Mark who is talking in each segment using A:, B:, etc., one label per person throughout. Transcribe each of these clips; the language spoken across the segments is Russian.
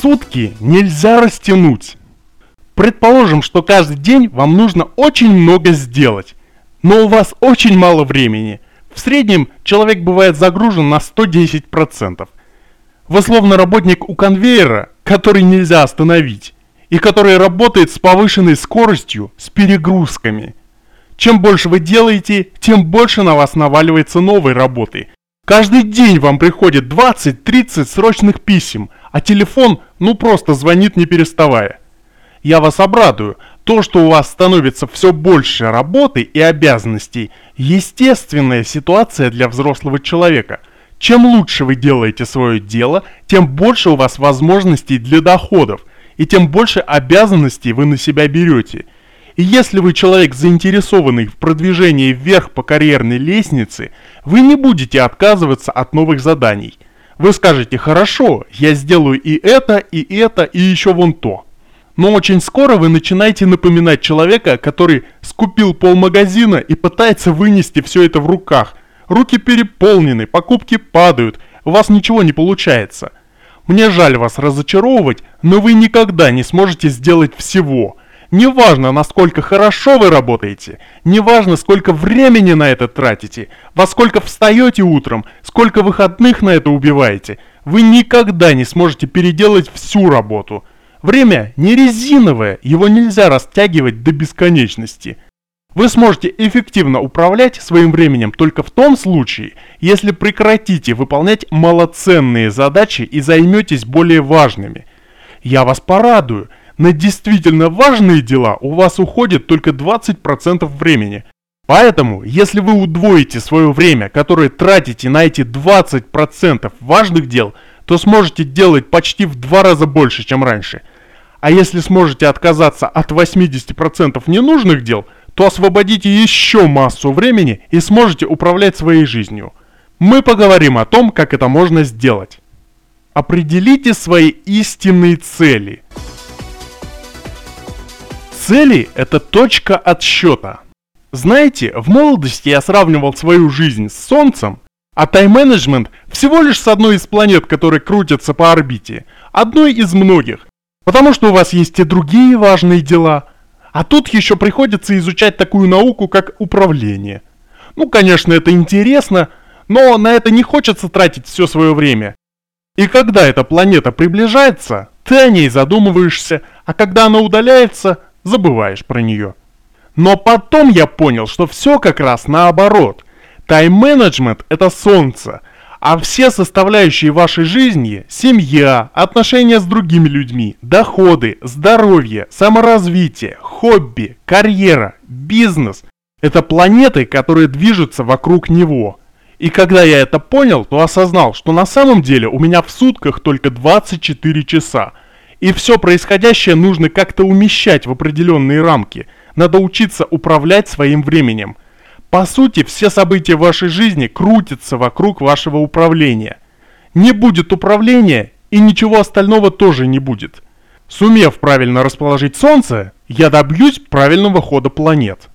A: сутки нельзя растянуть. Предположим, что каждый день вам нужно очень много сделать, но у вас очень мало времени. В среднем человек бывает загружен на 110%. Вы словно работник у конвейера, который нельзя остановить, и который работает с повышенной скоростью, с перегрузками. Чем больше вы делаете, тем больше на вас наваливается новой работы. Каждый день вам приходит 20-30 срочных писем, а телефон ну просто звонит не переставая. Я вас обрадую, то, что у вас становится все больше работы и обязанностей, естественная ситуация для взрослого человека. Чем лучше вы делаете свое дело, тем больше у вас возможностей для доходов, и тем больше обязанностей вы на себя берете. И если вы человек заинтересованный в продвижении вверх по карьерной лестнице, вы не будете отказываться от новых заданий. Вы скажете, хорошо, я сделаю и это, и это, и еще вон то. Но очень скоро вы начинаете напоминать человека, который скупил полмагазина и пытается вынести все это в руках. Руки переполнены, покупки падают, у вас ничего не получается. Мне жаль вас разочаровывать, но вы никогда не сможете сделать всего. Неважно, насколько хорошо вы работаете, неважно, сколько времени на это тратите, во сколько встаете утром, сколько выходных на это убиваете, вы никогда не сможете переделать всю работу. Время не резиновое, его нельзя растягивать до бесконечности. Вы сможете эффективно управлять своим временем только в том случае, если прекратите выполнять малоценные задачи и займетесь более важными. Я вас порадую, на действительно важные дела у вас уходит только 20% времени. Поэтому, если вы удвоите свое время, которое тратите на эти 20% важных дел, то сможете делать почти в два раза больше, чем раньше. А если сможете отказаться от 80% ненужных дел – то освободите еще массу времени и сможете управлять своей жизнью. Мы поговорим о том, как это можно сделать. Определите свои истинные цели. Цели – это точка отсчета. Знаете, в молодости я сравнивал свою жизнь с Солнцем, а тайм-менеджмент всего лишь с одной из планет, которые крутятся по орбите, одной из многих. Потому что у вас есть и другие важные дела – а тут еще приходится изучать такую науку, как управление. Ну, конечно, это интересно, но на это не хочется тратить все свое время. И когда эта планета приближается, ты о ней задумываешься, а когда она удаляется, забываешь про нее. Но потом я понял, что все как раз наоборот. Тайм-менеджмент – это солнце – а все составляющие вашей жизни – семья, отношения с другими людьми, доходы, здоровье, саморазвитие, хобби, карьера, бизнес – это планеты, которые движутся вокруг него. И когда я это понял, то осознал, что на самом деле у меня в сутках только 24 часа. И все происходящее нужно как-то умещать в определенные рамки. Надо учиться управлять своим временем – по сути, все события вашей жизни крутятся вокруг вашего управления. Не будет управления, и ничего остального тоже не будет. Сумев правильно расположить Солнце, я добьюсь правильного хода планет.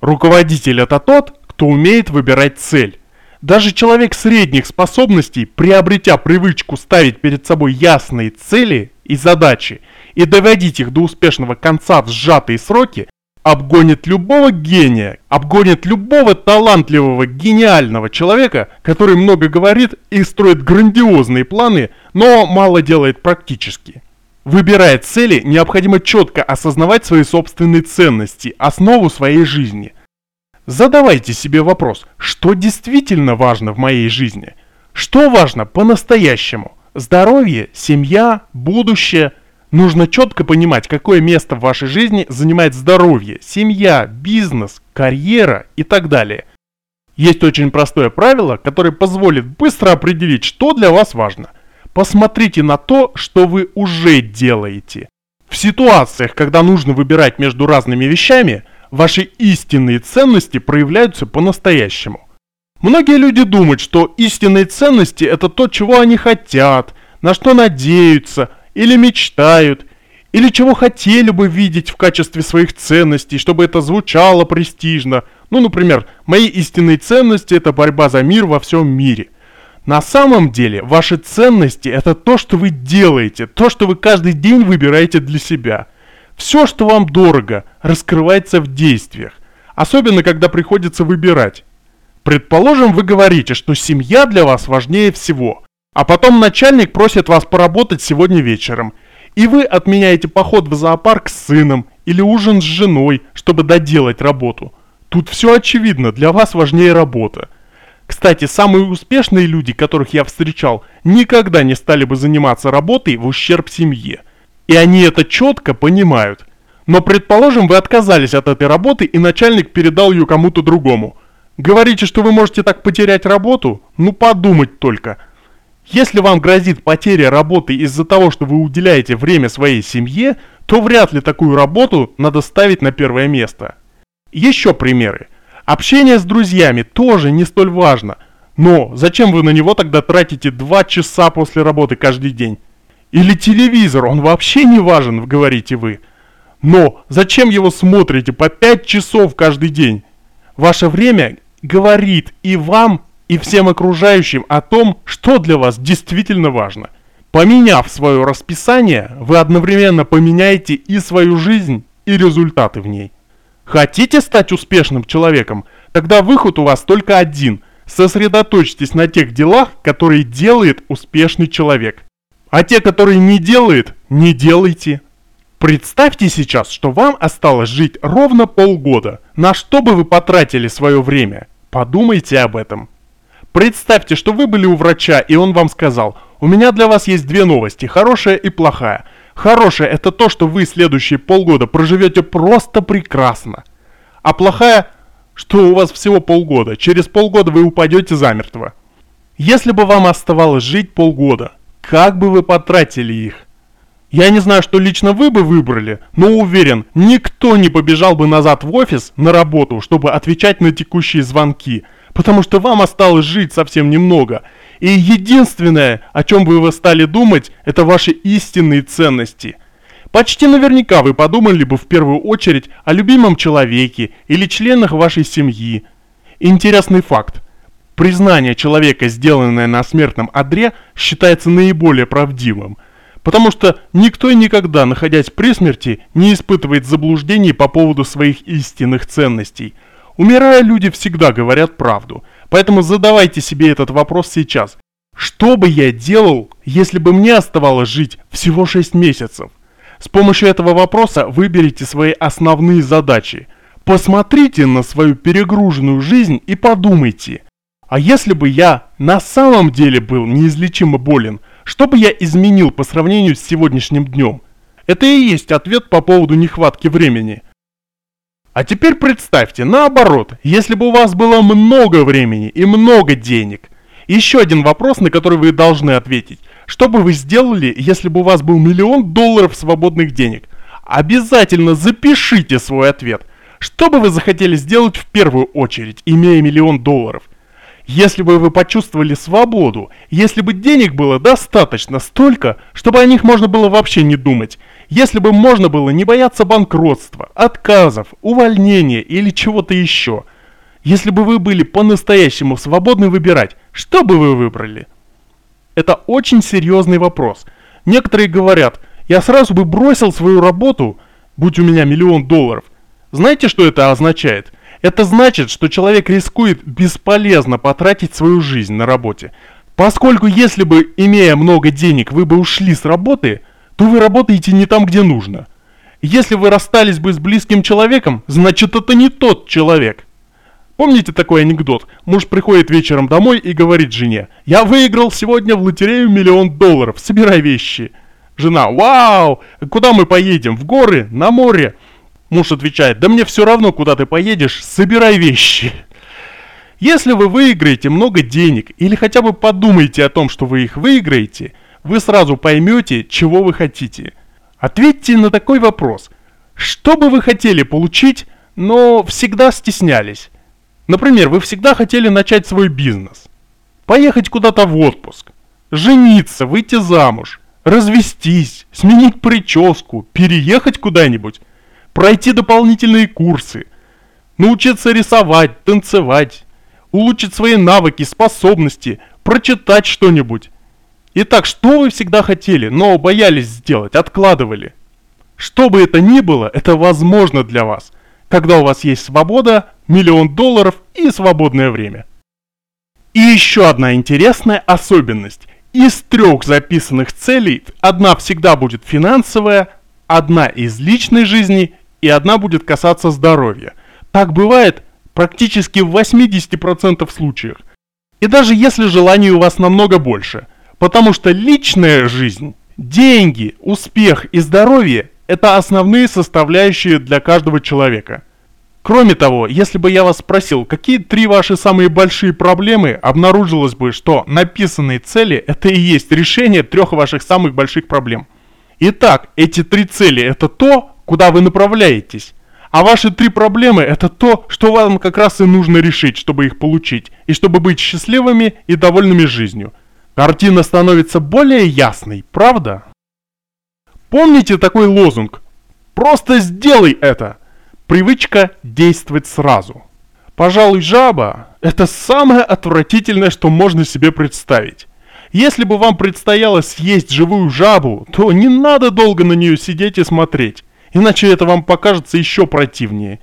A: Руководитель это тот, кто умеет выбирать цель. Даже человек средних способностей, приобретя привычку ставить перед собой ясные цели и задачи и доводить их до успешного конца в сжатые сроки, обгонит любого гения, обгонит любого талантливого, гениального человека, который много говорит и строит грандиозные планы, но мало делает практически. Выбирая цели, необходимо четко осознавать свои собственные ценности, основу своей жизни. Задавайте себе вопрос, что действительно важно в моей жизни? Что важно по-настоящему? Здоровье, семья, будущее – Нужно четко понимать, какое место в вашей жизни занимает здоровье, семья, бизнес, карьера и так далее. Есть очень простое правило, которое позволит быстро определить, что для вас важно. Посмотрите на то, что вы уже делаете. В ситуациях, когда нужно выбирать между разными вещами, ваши истинные ценности проявляются по-настоящему. Многие люди думают, что истинные ценности это то, чего они хотят, на что надеются – или мечтают, или чего хотели бы видеть в качестве своих ценностей, чтобы это звучало престижно. Ну, например, мои истинные ценности – это борьба за мир во всем мире. На самом деле, ваши ценности – это то, что вы делаете, то, что вы каждый день выбираете для себя. Все, что вам дорого, раскрывается в действиях. Особенно, когда приходится выбирать. Предположим, вы говорите, что семья для вас важнее всего. А потом начальник просит вас поработать сегодня вечером. И вы отменяете поход в зоопарк с сыном или ужин с женой, чтобы доделать работу. Тут все очевидно, для вас важнее работа. Кстати, самые успешные люди, которых я встречал, никогда не стали бы заниматься работой в ущерб семье. И они это четко понимают. Но предположим, вы отказались от этой работы и начальник передал ее кому-то другому. Говорите, что вы можете так потерять работу? Ну подумать только. Если вам грозит потеря работы из-за того, что вы уделяете время своей семье, то вряд ли такую работу надо ставить на первое место. Еще примеры. Общение с друзьями тоже не столь важно. Но зачем вы на него тогда тратите 2 часа после работы каждый день? Или телевизор, он вообще не важен, говорите вы. Но зачем его смотрите по 5 часов каждый день? Ваше время говорит и вам, и всем окружающим о том, что для вас действительно важно. Поменяв свое расписание, вы одновременно поменяете и свою жизнь, и результаты в ней. Хотите стать успешным человеком? Тогда выход у вас только один. Сосредоточьтесь на тех делах, которые делает успешный человек. А те, которые не делает, не делайте. Представьте сейчас, что вам осталось жить ровно полгода. На что бы вы потратили свое время? Подумайте об этом. Представьте, что вы были у врача, и он вам сказал, у меня для вас есть две новости, хорошая и плохая. Хорошая – это то, что вы следующие полгода проживете просто прекрасно. А плохая – что у вас всего полгода. Через полгода вы упадете замертво. Если бы вам оставалось жить полгода, как бы вы потратили их? Я не знаю, что лично вы бы выбрали, но уверен, никто не побежал бы назад в офис на работу, чтобы отвечать на текущие звонки, потому что вам осталось жить совсем немного – и единственное, о чем бы вы стали думать, это ваши истинные ценности. Почти наверняка вы подумали бы в первую очередь о любимом человеке или членах вашей семьи. Интересный факт. Признание человека, сделанное на смертном одре, считается наиболее правдивым. Потому что никто и никогда, находясь при смерти, не испытывает заблуждений по поводу своих истинных ценностей. Умирая, люди всегда говорят правду – Поэтому задавайте себе этот вопрос сейчас. Что бы я делал, если бы мне оставалось жить всего 6 месяцев? С помощью этого вопроса выберите свои основные задачи. Посмотрите на свою перегруженную жизнь и подумайте. А если бы я на самом деле был неизлечимо болен, что бы я изменил по сравнению с сегодняшним днем? Это и есть ответ по поводу нехватки времени – а теперь представьте, наоборот, если бы у вас было много времени и много денег. Еще один вопрос, на который вы должны ответить. Что бы вы сделали, если бы у вас был миллион долларов свободных денег? Обязательно запишите свой ответ. Что бы вы захотели сделать в первую очередь, имея миллион долларов? Если бы вы почувствовали свободу, если бы денег было достаточно столько, чтобы о них можно было вообще не думать, если бы можно было не бояться банкротства, отказов, увольнения или чего-то еще, если бы вы были по-настоящему свободны выбирать, что бы вы выбрали? Это очень серьезный вопрос. Некоторые говорят, я сразу бы бросил свою работу, будь у меня миллион долларов. Знаете, что это означает? Это значит, что человек рискует бесполезно потратить свою жизнь на работе. Поскольку если бы, имея много денег, вы бы ушли с работы, то вы работаете не там, где нужно. Если вы расстались бы с близким человеком, значит это не тот человек. Помните такой анекдот? Муж приходит вечером домой и говорит жене, «Я выиграл сегодня в лотерею миллион долларов, собирай вещи». Жена, «Вау! Куда мы поедем? В горы? На море?» Муж отвечает, да мне все равно, куда ты поедешь, собирай вещи. Если вы выиграете много денег или хотя бы подумаете о том, что вы их выиграете, вы сразу поймете, чего вы хотите. Ответьте на такой вопрос. Что бы вы хотели получить, но всегда стеснялись? Например, вы всегда хотели начать свой бизнес. Поехать куда-то в отпуск. Жениться, выйти замуж. Развестись, сменить прическу, переехать куда-нибудь пройти дополнительные курсы, научиться рисовать, танцевать, улучшить свои навыки, способности, прочитать что-нибудь. Итак, что вы всегда хотели, но боялись сделать, откладывали? Что бы это ни было, это возможно для вас, когда у вас есть свобода, миллион долларов и свободное время. И еще одна интересная особенность. Из трех записанных целей одна всегда будет финансовая, одна из личной жизни и одна будет касаться здоровья. Так бывает практически в 80% случаев. И даже если желаний у вас намного больше. Потому что личная жизнь, деньги, успех и здоровье – это основные составляющие для каждого человека. Кроме того, если бы я вас спросил, какие три ваши самые большие проблемы, обнаружилось бы, что написанные цели – это и есть решение трех ваших самых больших проблем. Итак, эти три цели – это то, куда вы направляетесь. А ваши три проблемы – это то, что вам как раз и нужно решить, чтобы их получить, и чтобы быть счастливыми и довольными жизнью. Картина становится более ясной, правда? Помните такой лозунг? Просто сделай это! Привычка действовать сразу. Пожалуй, жаба – это самое отвратительное, что можно себе представить. Если бы вам предстояло съесть живую жабу, то не надо долго на нее сидеть и смотреть иначе это вам покажется еще противнее.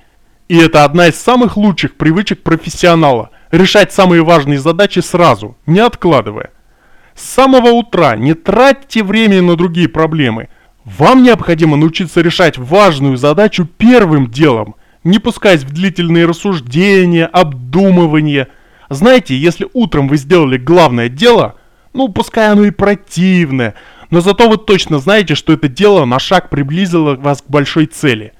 A: И это одна из самых лучших привычек профессионала – решать самые важные задачи сразу, не откладывая. С самого утра не тратьте время на другие проблемы. Вам необходимо научиться решать важную задачу первым делом, не пускаясь в длительные рассуждения, обдумывания. Знаете, если утром вы сделали главное дело, ну пускай оно и противное – но зато вы точно знаете, что это дело на шаг приблизило вас к большой цели.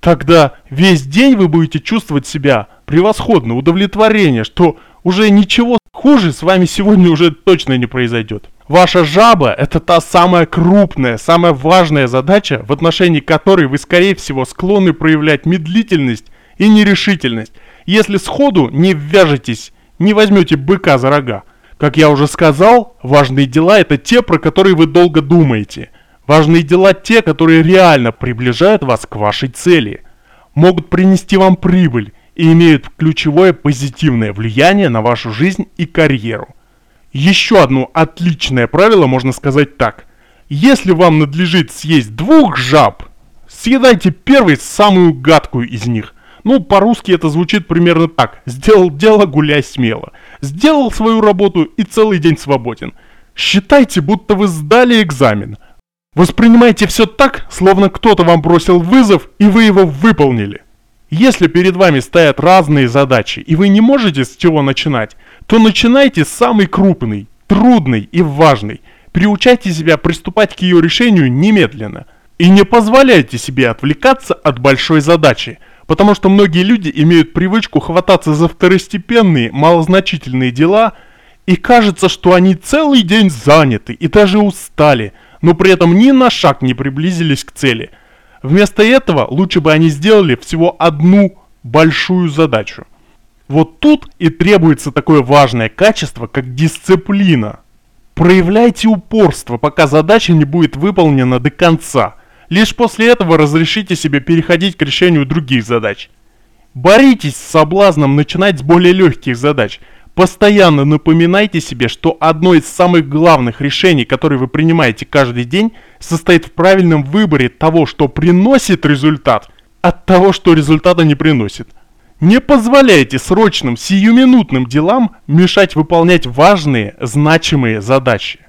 A: Тогда весь день вы будете чувствовать себя превосходно, удовлетворение, что уже ничего хуже с вами сегодня уже точно не произойдет. Ваша жаба – это та самая крупная, самая важная задача, в отношении которой вы, скорее всего, склонны проявлять медлительность и нерешительность, если сходу не ввяжетесь, не возьмете быка за рога. Как я уже сказал, важные дела это те, про которые вы долго думаете. Важные дела те, которые реально приближают вас к вашей цели. Могут принести вам прибыль и имеют ключевое позитивное влияние на вашу жизнь и карьеру. Еще одно отличное правило можно сказать так. Если вам надлежит съесть двух жаб, съедайте первой самую гадкую из них. Ну, по-русски это звучит примерно так. Сделал дело, гуляй смело. Сделал свою работу и целый день свободен. Считайте, будто вы сдали экзамен. Воспринимайте все так, словно кто-то вам бросил вызов, и вы его выполнили. Если перед вами стоят разные задачи, и вы не можете с чего начинать, то начинайте с самой крупной, трудной и важной. Приучайте себя приступать к ее решению немедленно. И не позволяйте себе отвлекаться от большой задачи – Потому что многие люди имеют привычку хвататься за второстепенные, малозначительные дела, и кажется, что они целый день заняты и даже устали, но при этом ни на шаг не приблизились к цели. Вместо этого лучше бы они сделали всего одну большую задачу. Вот тут и требуется такое важное качество, как дисциплина. Проявляйте упорство, пока задача не будет выполнена до конца – Лишь после этого разрешите себе переходить к решению других задач. Боритесь с соблазном начинать с более легких задач. Постоянно напоминайте себе, что одно из самых главных решений, которые вы принимаете каждый день, состоит в правильном выборе того, что приносит результат, от того, что результата не приносит. Не позволяйте срочным, сиюминутным делам мешать выполнять важные, значимые задачи.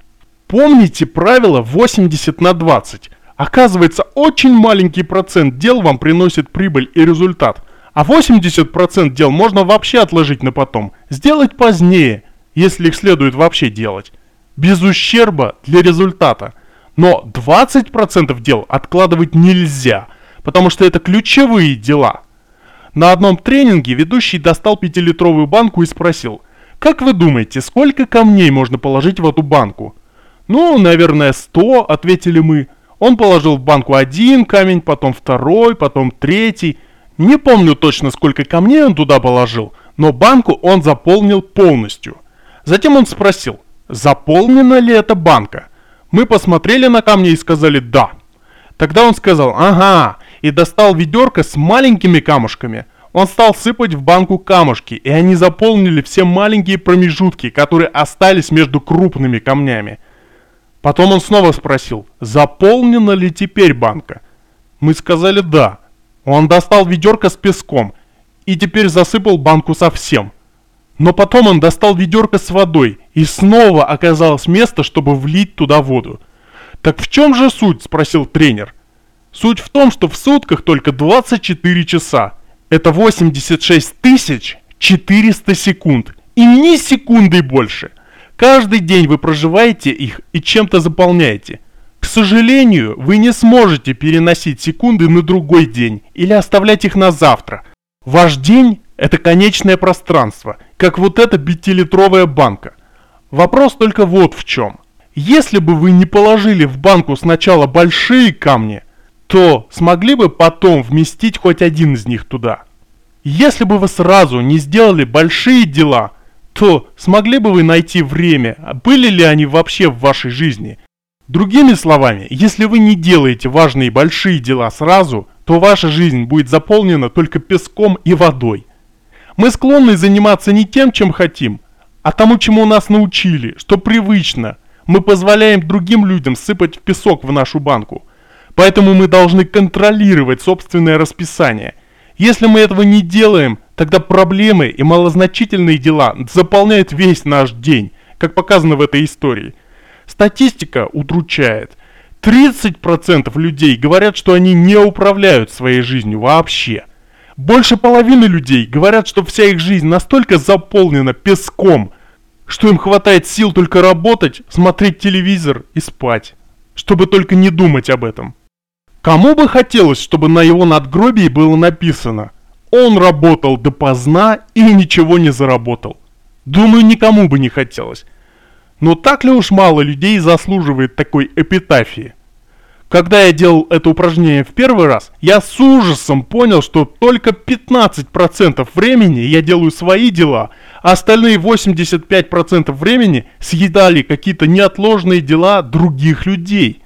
A: Помните правило 80 на 20. Оказывается, очень маленький процент дел вам приносит прибыль и результат, а 80% дел можно вообще отложить на потом, сделать позднее, если их следует вообще делать, без ущерба для результата. Но 20% дел откладывать нельзя, потому что это ключевые дела. На одном тренинге ведущий достал 5-литровую банку и спросил, «Как вы думаете, сколько камней можно положить в эту банку?» «Ну, наверное, 100», — ответили мы. Он положил в банку один камень, потом второй, потом третий. Не помню точно, сколько камней он туда положил, но банку он заполнил полностью. Затем он спросил, заполнена ли эта банка. Мы посмотрели на камни и сказали «да». Тогда он сказал «ага» и достал ведерко с маленькими камушками. Он стал сыпать в банку камушки, и они заполнили все маленькие промежутки, которые остались между крупными камнями. Потом он снова спросил, заполнена ли теперь банка. Мы сказали «да». Он достал ведерко с песком и теперь засыпал банку совсем. Но потом он достал ведерко с водой, и снова оказалось место, чтобы влить туда воду. «Так в чем же суть?» – спросил тренер. «Суть в том, что в сутках только 24 часа. Это 86 тысяч 400 секунд. И ни секунды больше. Каждый день вы проживаете их и чем-то заполняете. К сожалению, вы не сможете переносить секунды на другой день или оставлять их на завтра. Ваш день – это конечное пространство, как вот эта пятилитровая банка. Вопрос только вот в чем. Если бы вы не положили в банку сначала большие камни, то смогли бы потом вместить хоть один из них туда. Если бы вы сразу не сделали большие дела, то смогли бы вы найти время, были ли они вообще в вашей жизни. Другими словами, если вы не делаете важные большие дела сразу, то ваша жизнь будет заполнена только песком и водой. Мы склонны заниматься не тем, чем хотим, а тому, чему нас научили, что привычно. Мы позволяем другим людям сыпать песок в нашу банку. Поэтому мы должны контролировать собственное расписание. Если мы этого не делаем, тогда проблемы и малозначительные дела заполняют весь наш день, как показано в этой истории. Статистика удручает. 30% людей говорят, что они не управляют своей жизнью вообще. Больше половины людей говорят, что вся их жизнь настолько заполнена песком, что им хватает сил только работать, смотреть телевизор и спать, чтобы только не думать об этом. Кому бы хотелось, чтобы на его надгробии было написано «Он работал допоздна и ничего не заработал». Думаю, никому бы не хотелось. Но так ли уж мало людей заслуживает такой эпитафии? Когда я делал это упражнение в первый раз, я с ужасом понял, что только 15% времени я делаю свои дела, а остальные 85% времени съедали какие-то неотложные дела других людей.